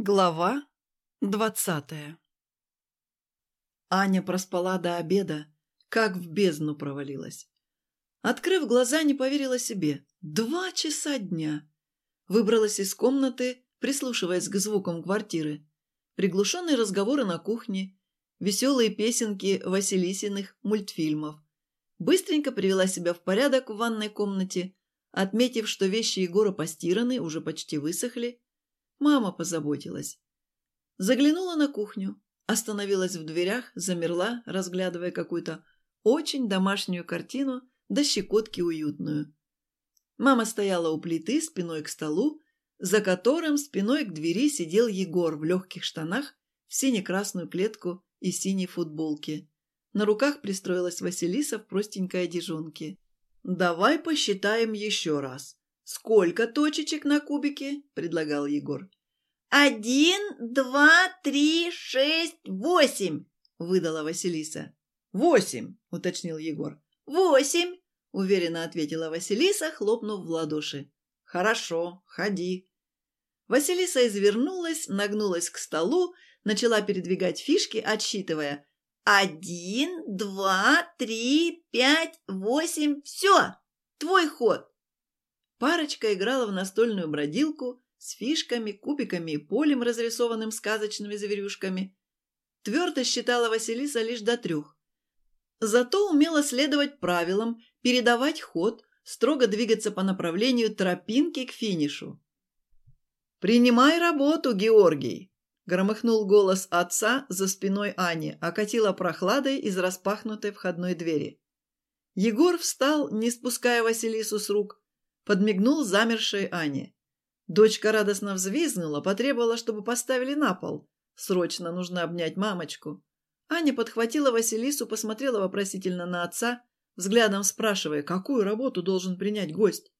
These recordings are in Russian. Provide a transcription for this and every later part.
Глава двадцатая Аня проспала до обеда, как в бездну провалилась. Открыв глаза, не поверила себе. Два часа дня. Выбралась из комнаты, прислушиваясь к звукам квартиры. Приглушенные разговоры на кухне, веселые песенки Василисиных мультфильмов. Быстренько привела себя в порядок в ванной комнате, отметив, что вещи Егора постираны, уже почти высохли, Мама позаботилась. Заглянула на кухню, остановилась в дверях, замерла, разглядывая какую-то очень домашнюю картину, да щекотки уютную. Мама стояла у плиты спиной к столу, за которым спиной к двери сидел Егор в легких штанах, в сине-красную клетку и синей футболке. На руках пристроилась Василиса в простенькой одежонке. «Давай посчитаем еще раз. «Сколько точечек на кубике?» – предлагал Егор. «Один, два, три, шесть, восемь!» – выдала Василиса. «Восемь!» – уточнил Егор. «Восемь!» – уверенно ответила Василиса, хлопнув в ладоши. «Хорошо, ходи». Василиса извернулась, нагнулась к столу, начала передвигать фишки, отсчитывая. «Один, два, три, пять, восемь, все! Твой ход!» Парочка играла в настольную бродилку с фишками, кубиками и полем, разрисованным сказочными зверюшками. Твердо считала Василиса лишь до трех. Зато умела следовать правилам, передавать ход, строго двигаться по направлению тропинки к финишу. «Принимай работу, Георгий!» – громыхнул голос отца за спиной Ани, окатила прохладой из распахнутой входной двери. Егор встал, не спуская Василису с рук, подмигнул замершей Ане. Дочка радостно взвизгнула, потребовала, чтобы поставили на пол. Срочно нужно обнять мамочку. Аня подхватила Василису, посмотрела вопросительно на отца, взглядом спрашивая, какую работу должен принять гость.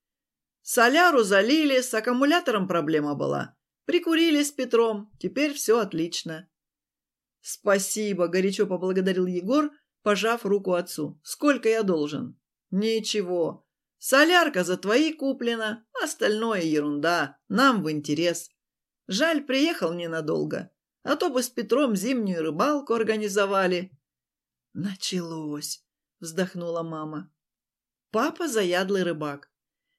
Соляру залили, с аккумулятором проблема была. Прикурили с Петром, теперь все отлично. «Спасибо», — горячо поблагодарил Егор, пожав руку отцу. «Сколько я должен?» «Ничего. Солярка за твои куплена, остальное ерунда, нам в интерес. Жаль, приехал ненадолго, а то бы с Петром зимнюю рыбалку организовали». «Началось», — вздохнула мама. Папа – заядлый рыбак.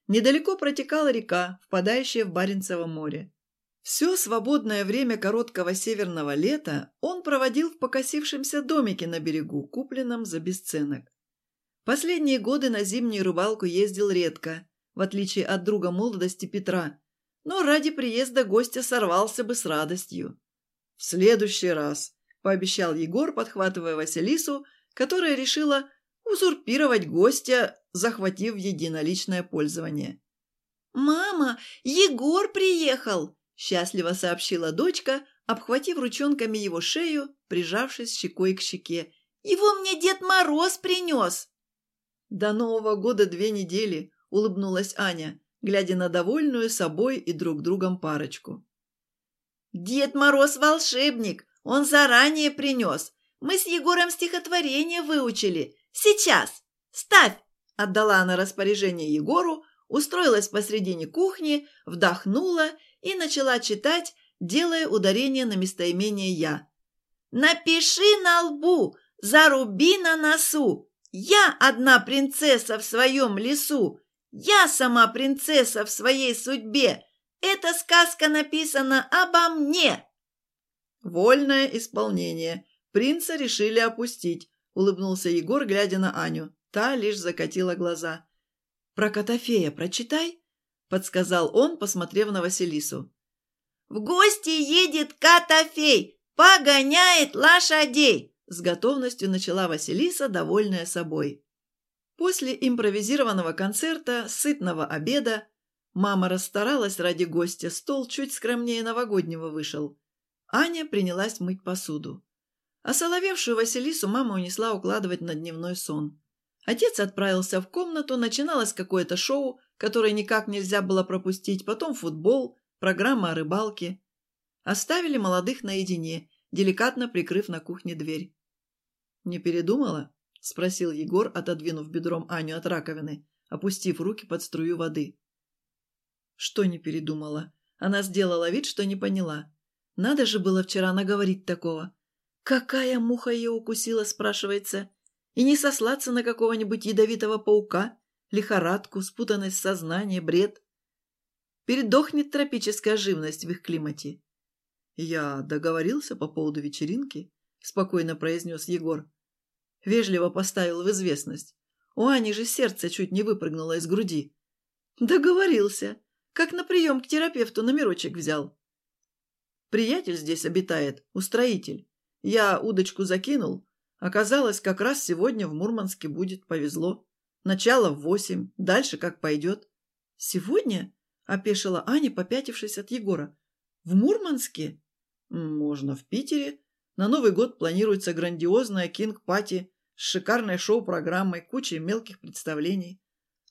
Недалеко протекала река, впадающая в Баренцево море. Все свободное время короткого северного лета он проводил в покосившемся домике на берегу, купленном за бесценок. Последние годы на зимнюю рыбалку ездил редко, в отличие от друга молодости Петра, но ради приезда гостя сорвался бы с радостью. «В следующий раз», – пообещал Егор, подхватывая Василису, которая решила узурпировать гостя, захватив единоличное пользование. «Мама, Егор приехал!» – счастливо сообщила дочка, обхватив ручонками его шею, прижавшись щекой к щеке. «Его мне Дед Мороз принес!» «До Нового года две недели», – улыбнулась Аня, глядя на довольную собой и друг другом парочку. «Дед Мороз волшебник, он заранее принес. Мы с Егором стихотворение выучили. Сейчас! Ставь!» – отдала она распоряжение Егору, устроилась посредине кухни, вдохнула и начала читать, делая ударение на местоимение «я». «Напиши на лбу, заруби на носу, я одна принцесса в своем лесу. Я сама принцесса в своей судьбе. Эта сказка написана обо мне. Вольное исполнение. Принца решили опустить, улыбнулся Егор, глядя на Аню. Та лишь закатила глаза. Про Котофея прочитай, подсказал он, посмотрев на Василису. В гости едет Котофей, погоняет лошадей. С готовностью начала Василиса, довольная собой. После импровизированного концерта, сытного обеда, мама расстаралась ради гостя, стол чуть скромнее новогоднего вышел. Аня принялась мыть посуду. А соловевшую Василису мама унесла укладывать на дневной сон. Отец отправился в комнату, начиналось какое-то шоу, которое никак нельзя было пропустить, потом футбол, программа о рыбалке. Оставили молодых наедине, деликатно прикрыв на кухне дверь. «Не передумала?» – спросил Егор, отодвинув бедром Аню от раковины, опустив руки под струю воды. Что не передумала? Она сделала вид, что не поняла. Надо же было вчера наговорить такого. Какая муха ее укусила, спрашивается? И не сослаться на какого-нибудь ядовитого паука, лихорадку, спутанность сознания, бред. Передохнет тропическая живность в их климате. «Я договорился по поводу вечеринки», — спокойно произнес Егор. Вежливо поставил в известность. У Ани же сердце чуть не выпрыгнуло из груди. «Договорился. Как на прием к терапевту номерочек взял». «Приятель здесь обитает, устроитель. Я удочку закинул. Оказалось, как раз сегодня в Мурманске будет, повезло. Начало в восемь, дальше как пойдет». «Сегодня?» – опешила Аня, попятившись от Егора. «В Мурманске?» «Можно в Питере. На Новый год планируется грандиозная king-party с шикарной шоу-программой, кучей мелких представлений.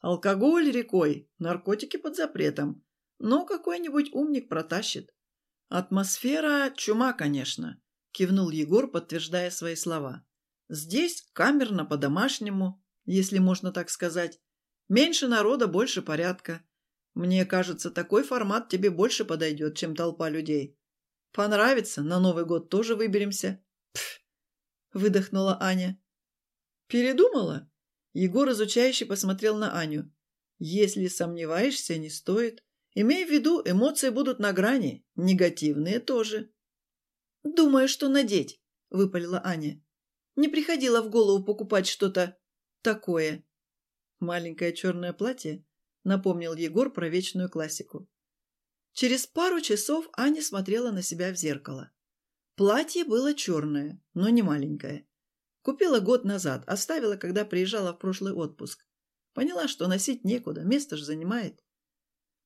Алкоголь рекой, наркотики под запретом. Но какой-нибудь умник протащит. Атмосфера – чума, конечно», – кивнул Егор, подтверждая свои слова. «Здесь камерно по-домашнему, если можно так сказать. Меньше народа, больше порядка. Мне кажется, такой формат тебе больше подойдет, чем толпа людей. Понравится, на Новый год тоже выберемся. Пф, выдохнула Аня. Передумала? Егор изучающе посмотрел на Аню. Если сомневаешься, не стоит. Имей в виду, эмоции будут на грани, негативные тоже. Думаю, что надеть, выпалила Аня. Не приходило в голову покупать что-то такое. Маленькое черное платье напомнил Егор про вечную классику. Через пару часов Аня смотрела на себя в зеркало. Платье было черное, но не маленькое. Купила год назад, оставила, когда приезжала в прошлый отпуск. Поняла, что носить некуда, место же занимает.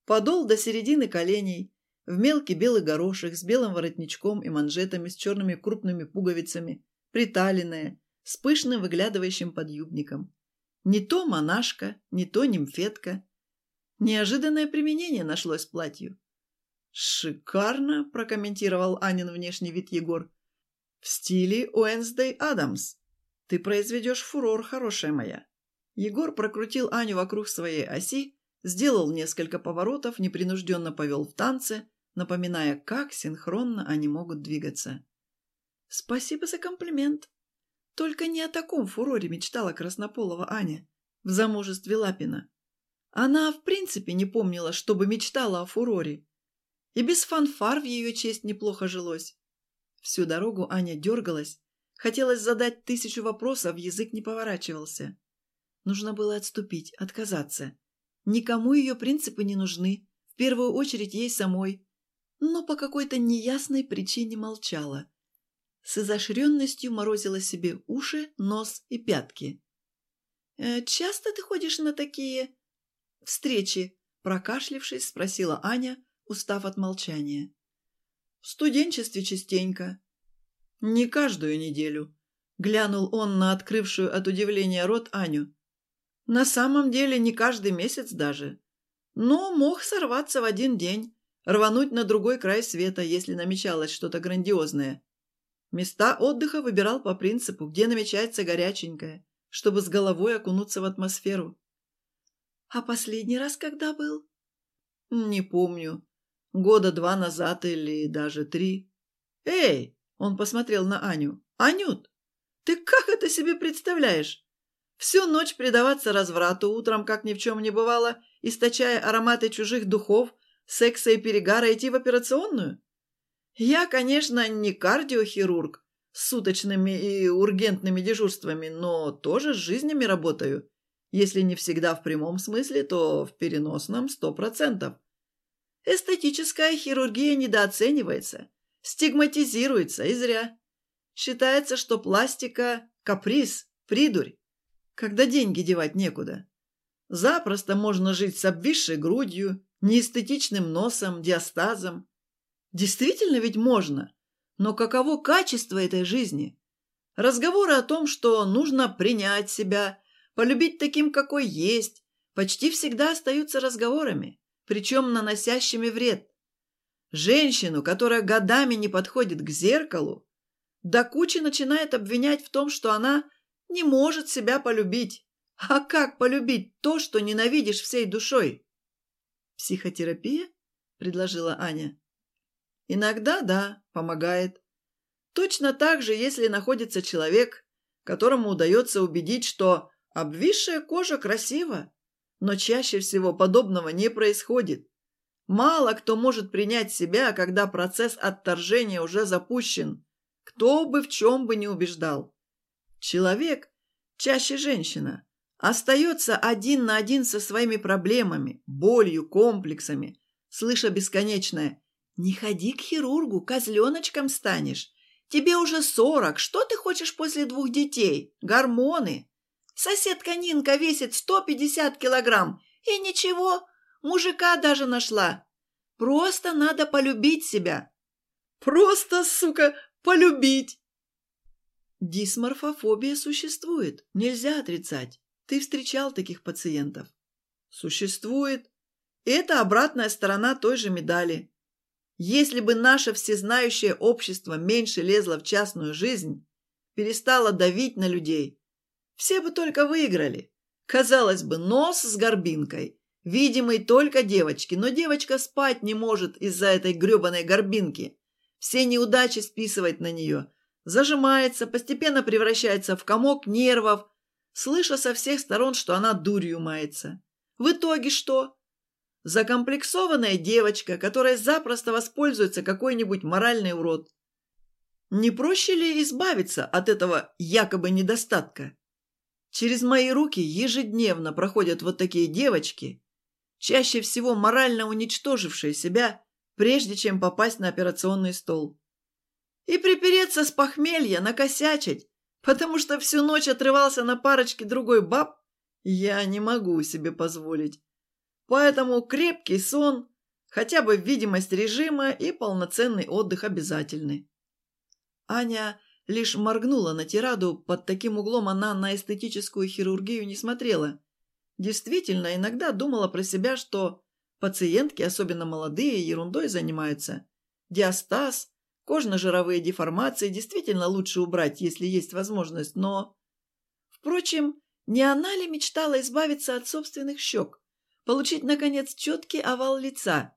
Подол до середины коленей, в мелкий белый горошек с белым воротничком и манжетами с черными крупными пуговицами, приталенная, с пышным выглядывающим подъюбником. Не то монашка, не то нимфетка. Неожиданное применение нашлось платью. «Шикарно!» – прокомментировал Анин внешний вид Егор. «В стиле Уэнсдей Адамс. Ты произведешь фурор, хорошая моя». Егор прокрутил Аню вокруг своей оси, сделал несколько поворотов, непринужденно повел в танце, напоминая, как синхронно они могут двигаться. «Спасибо за комплимент. Только не о таком фуроре мечтала Краснополова Аня в замужестве Лапина. Она в принципе не помнила, чтобы мечтала о фуроре. И без фанфар в ее честь неплохо жилось. Всю дорогу Аня дергалась. Хотелось задать тысячу вопросов, язык не поворачивался. Нужно было отступить, отказаться. Никому ее принципы не нужны, в первую очередь ей самой. Но по какой-то неясной причине молчала. С изощренностью морозила себе уши, нос и пятки. «Э, «Часто ты ходишь на такие...» «Встречи?» – прокашлившись, спросила Аня, устав от молчания. «В студенчестве частенько. Не каждую неделю», — глянул он на открывшую от удивления рот Аню. «На самом деле не каждый месяц даже. Но мог сорваться в один день, рвануть на другой край света, если намечалось что-то грандиозное. Места отдыха выбирал по принципу, где намечается горяченькое, чтобы с головой окунуться в атмосферу. «А последний раз когда был?» «Не помню. Года два назад или даже три. «Эй!» – он посмотрел на Аню. «Анют, ты как это себе представляешь? Всю ночь предаваться разврату, утром, как ни в чем не бывало, источая ароматы чужих духов, секса и перегара, идти в операционную? Я, конечно, не кардиохирург с суточными и ургентными дежурствами, но тоже с жизнями работаю. Если не всегда в прямом смысле, то в переносном сто процентов. Эстетическая хирургия недооценивается, стигматизируется, и зря. Считается, что пластика – каприз, придурь, когда деньги девать некуда. Запросто можно жить с обвисшей грудью, неэстетичным носом, диастазом. Действительно ведь можно, но каково качество этой жизни? Разговоры о том, что нужно принять себя, полюбить таким, какой есть, почти всегда остаются разговорами причем наносящими вред. Женщину, которая годами не подходит к зеркалу, до кучи начинает обвинять в том, что она не может себя полюбить. А как полюбить то, что ненавидишь всей душой? «Психотерапия?» – предложила Аня. Иногда, да, помогает. Точно так же, если находится человек, которому удается убедить, что обвисшая кожа красива, но чаще всего подобного не происходит. Мало кто может принять себя, когда процесс отторжения уже запущен, кто бы в чем бы не убеждал. Человек, чаще женщина, остается один на один со своими проблемами, болью, комплексами, слыша бесконечное «Не ходи к хирургу, козленочком станешь. Тебе уже сорок, что ты хочешь после двух детей? Гормоны. Соседка Нинка весит сто пятьдесят килограмм, и ничего, мужика даже нашла. Просто надо полюбить себя. Просто, сука, полюбить!» Дисморфофобия существует, нельзя отрицать. Ты встречал таких пациентов? Существует. Это обратная сторона той же медали. Если бы наше всезнающее общество меньше лезло в частную жизнь, перестало давить на людей, все бы только выиграли. Казалось бы, нос с горбинкой, видимый только девочке, но девочка спать не может из-за этой гребаной горбинки. Все неудачи списывать на нее. Зажимается, постепенно превращается в комок нервов, слыша со всех сторон, что она дурью мается. В итоге что? Закомплексованная девочка, которая запросто воспользуется какой-нибудь моральный урод. Не проще ли избавиться от этого якобы недостатка? Через мои руки ежедневно проходят вот такие девочки, чаще всего морально уничтожившие себя, прежде чем попасть на операционный стол. И припереться с похмелья, накосячить, потому что всю ночь отрывался на парочке другой баб, я не могу себе позволить. Поэтому крепкий сон, хотя бы видимость режима и полноценный отдых обязательны. Аня лишь моргнула на тираду, под таким углом она на эстетическую хирургию не смотрела. Действительно, иногда думала про себя, что пациентки, особенно молодые, ерундой занимаются. Диастаз, Кожно-жировые деформации действительно лучше убрать, если есть возможность, но... Впрочем, не она ли мечтала избавиться от собственных щек? Получить, наконец, четкий овал лица?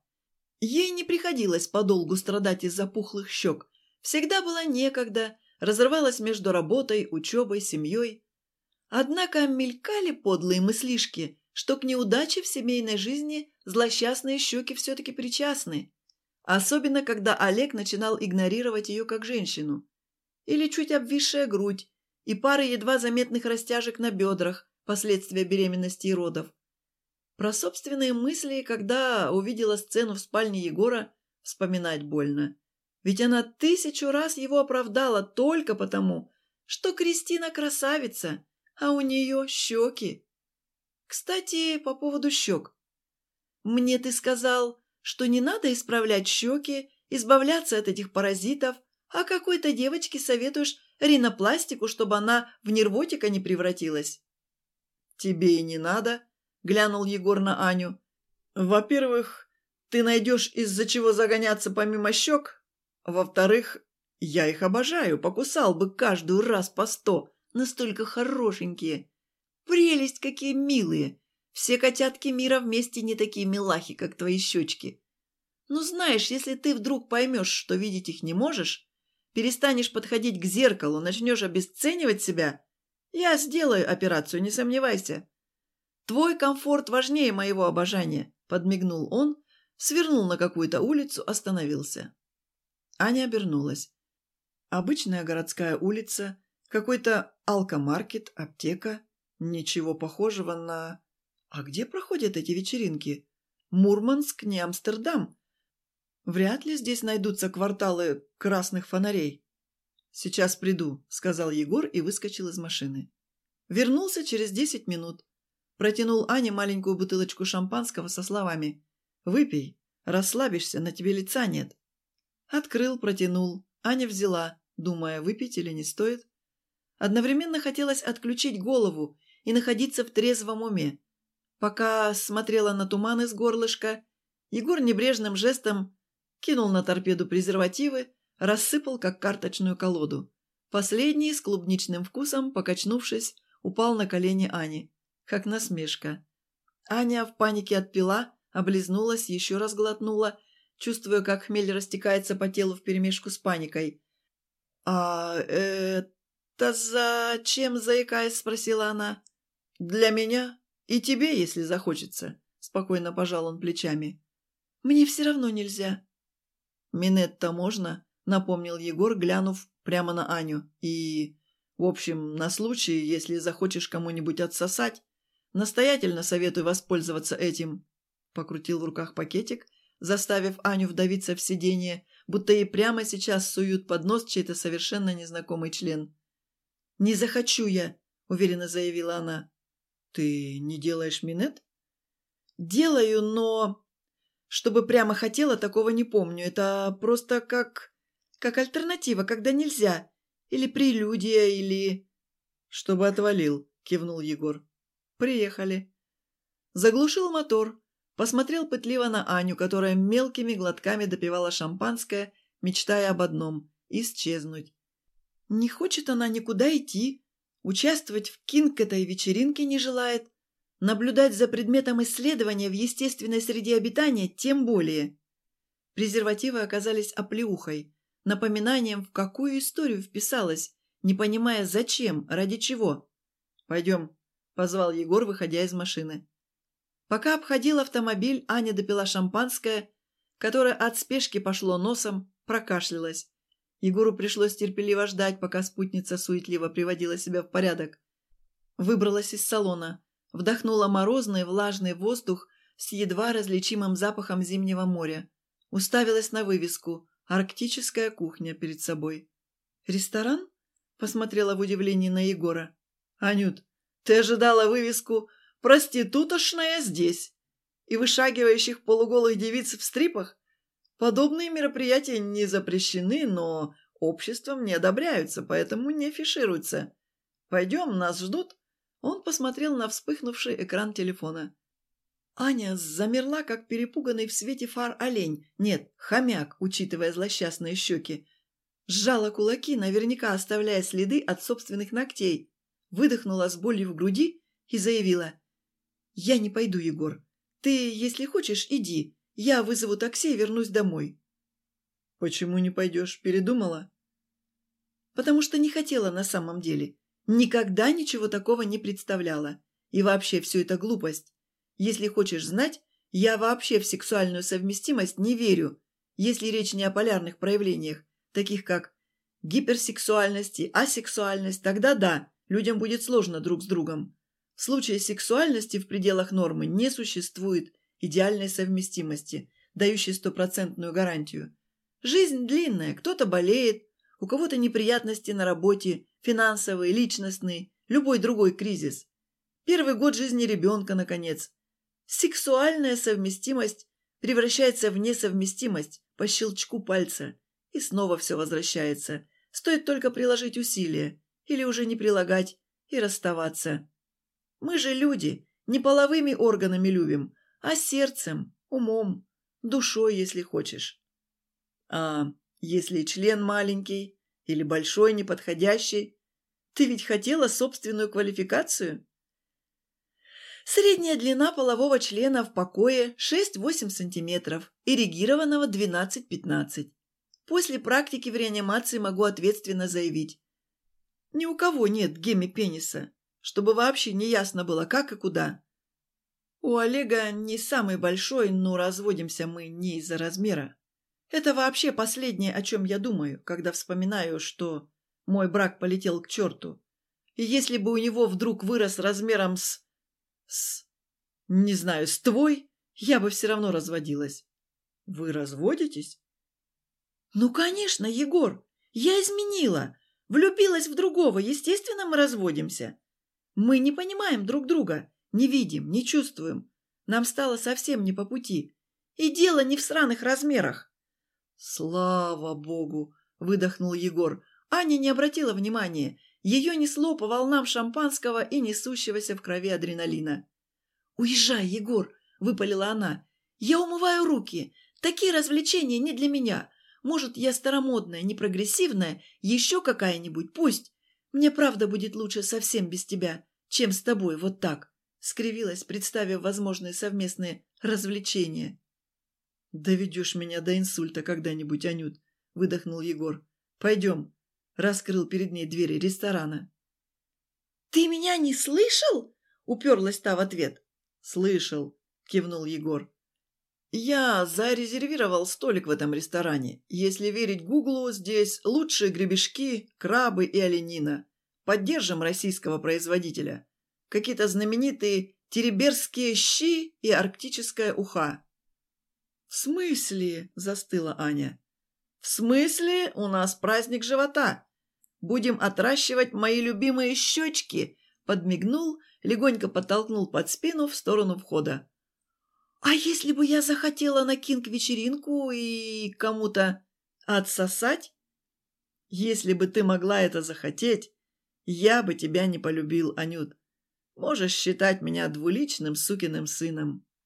Ей не приходилось подолгу страдать из-за пухлых щек. Всегда было некогда, разрывалась между работой, учебой, семьей. Однако мелькали подлые мыслишки, что к неудаче в семейной жизни злосчастные щеки все-таки причастны. Особенно, когда Олег начинал игнорировать ее как женщину. Или чуть обвисшая грудь и пары едва заметных растяжек на бедрах, последствия беременности и родов. Про собственные мысли, когда увидела сцену в спальне Егора, вспоминать больно. Ведь она тысячу раз его оправдала только потому, что Кристина красавица, а у нее щеки. Кстати, по поводу щек. Мне ты сказал, что не надо исправлять щеки, избавляться от этих паразитов, а какой-то девочке советуешь ринопластику, чтобы она в нервотика не превратилась. «Тебе и не надо», — глянул Егор на Аню. «Во-первых, ты найдешь из-за чего загоняться помимо щек. Во-вторых, я их обожаю, покусал бы каждую раз по сто, настолько хорошенькие. Прелесть, какие милые! Все котятки мира вместе не такие милахи, как твои щечки. Ну, знаешь, если ты вдруг поймешь, что видеть их не можешь, перестанешь подходить к зеркалу, начнешь обесценивать себя, я сделаю операцию, не сомневайся. Твой комфорт важнее моего обожания, подмигнул он, свернул на какую-то улицу, остановился. Аня обернулась. Обычная городская улица, какой-то алкомаркет, аптека, ничего похожего на... А где проходят эти вечеринки? Мурманск, не Амстердам. Вряд ли здесь найдутся кварталы красных фонарей. «Сейчас приду», — сказал Егор и выскочил из машины. Вернулся через десять минут. Протянул Ане маленькую бутылочку шампанского со словами «Выпей, расслабишься, на тебе лица нет». Открыл, протянул. Аня взяла, думая, выпить или не стоит. Одновременно хотелось отключить голову и находиться в трезвом уме. Пока смотрела на туман из горлышка, Егор небрежным жестом кинул на торпеду презервативы, рассыпал, как карточную колоду. Последний, с клубничным вкусом, покачнувшись, упал на колени Ани, как насмешка. Аня в панике отпила, облизнулась, еще раз глотнула, чувствуя, как хмель растекается по телу вперемешку с паникой. «А это зачем, заикаясь?» – спросила она. «Для меня и тебе, если захочется», – спокойно пожал он плечами. «Мне все равно нельзя». «Минет-то можно?» – напомнил Егор, глянув прямо на Аню. «И, в общем, на случай, если захочешь кому-нибудь отсосать, настоятельно советую воспользоваться этим». Покрутил в руках пакетик, заставив Аню вдавиться в сиденье, будто ей прямо сейчас суют под нос чей-то совершенно незнакомый член. «Не захочу я», – уверенно заявила она. «Ты не делаешь минет?» «Делаю, но...» «Чтобы прямо хотела, такого не помню. Это просто как... как альтернатива, когда нельзя. Или прелюдия, или...» «Чтобы отвалил», – кивнул Егор. «Приехали». Заглушил мотор, посмотрел пытливо на Аню, которая мелкими глотками допивала шампанское, мечтая об одном – исчезнуть. Не хочет она никуда идти, Участвовать в кинг этой вечеринке не желает. Наблюдать за предметом исследования в естественной среде обитания тем более. Презервативы оказались оплеухой, напоминанием, в какую историю вписалась, не понимая зачем, ради чего. «Пойдем», – позвал Егор, выходя из машины. Пока обходил автомобиль, Аня допила шампанское, которое от спешки пошло носом, прокашлялась. Егору пришлось терпеливо ждать, пока спутница суетливо приводила себя в порядок. Выбралась из салона, вдохнула морозный влажный воздух с едва различимым запахом зимнего моря. Уставилась на вывеску «Арктическая кухня» перед собой. «Ресторан?» – посмотрела в удивлении на Егора. «Анют, ты ожидала вывеску «Проститутошная здесь» и вышагивающих полуголых девиц в стрипах? Подобные мероприятия не запрещены, но обществом не одобряются, поэтому не афишируются. Пойдем, нас ждут». Он посмотрел на вспыхнувший экран телефона. Аня замерла, как перепуганный в свете фар олень. Нет, хомяк, учитывая злосчастные щеки. Сжала кулаки, наверняка оставляя следы от собственных ногтей. Выдохнула с болью в груди и заявила. «Я не пойду, Егор. Ты, если хочешь, иди. Я вызову такси и вернусь домой». «Почему не пойдешь? Передумала?» «Потому что не хотела на самом деле. Никогда ничего такого не представляла. И вообще все это глупость. Если хочешь знать, я вообще в сексуальную совместимость не верю, если речь не о полярных проявлениях, таких как гиперсексуальность и асексуальность, тогда да, людям будет сложно друг с другом. В случае сексуальности в пределах нормы не существует идеальной совместимости, дающей стопроцентную гарантию. Жизнь длинная, кто-то болеет, у кого-то неприятности на работе, финансовые, личностные, любой другой кризис. Первый год жизни ребенка, наконец. Сексуальная совместимость превращается в несовместимость по щелчку пальца. И снова все возвращается. Стоит только приложить усилия. Или уже не прилагать и расставаться. Мы же люди, не половыми органами любим, а сердцем, умом, душой, если хочешь. А если член маленький или большой, неподходящий, ты ведь хотела собственную квалификацию? Средняя длина полового члена в покое 6-8 см, эрегированного 12-15. После практики в реанимации могу ответственно заявить. Ни у кого нет гемипениса, чтобы вообще не ясно было, как и куда. У Олега не самый большой, но разводимся мы не из-за размера. Это вообще последнее, о чем я думаю, когда вспоминаю, что мой брак полетел к черту. И если бы у него вдруг вырос размером с... с... не знаю, с твой, я бы все равно разводилась. Вы разводитесь? Ну, конечно, Егор. Я изменила. Влюбилась в другого. Естественно, мы разводимся. Мы не понимаем друг друга. Не видим, не чувствуем. Нам стало совсем не по пути. И дело не в сраных размерах. Слава богу, выдохнул Егор. Аня не обратила внимания. Ее несло по волнам шампанского и несущегося в крови адреналина. «Уезжай, Егор!» – выпалила она. «Я умываю руки. Такие развлечения не для меня. Может, я старомодная, непрогрессивная, еще какая-нибудь, пусть. Мне правда будет лучше совсем без тебя, чем с тобой вот так» скривилась, представив возможные совместные развлечения. «Доведешь меня до инсульта когда-нибудь, Анют», – выдохнул Егор. «Пойдем», – раскрыл перед ней двери ресторана. «Ты меня не слышал?» – уперлась та в ответ. «Слышал», – кивнул Егор. «Я зарезервировал столик в этом ресторане. Если верить Гуглу, здесь лучшие гребешки, крабы и оленина. Поддержим российского производителя. Какие-то знаменитые тереберские щи и арктическая уха». «В смысле?» – застыла Аня. «В смысле у нас праздник живота? Будем отращивать мои любимые щечки!» – подмигнул, легонько подтолкнул под спину в сторону входа. «А если бы я захотела на кинг-вечеринку и кому-то отсосать? Если бы ты могла это захотеть, я бы тебя не полюбил, Анют. Можешь считать меня двуличным сукиным сыном».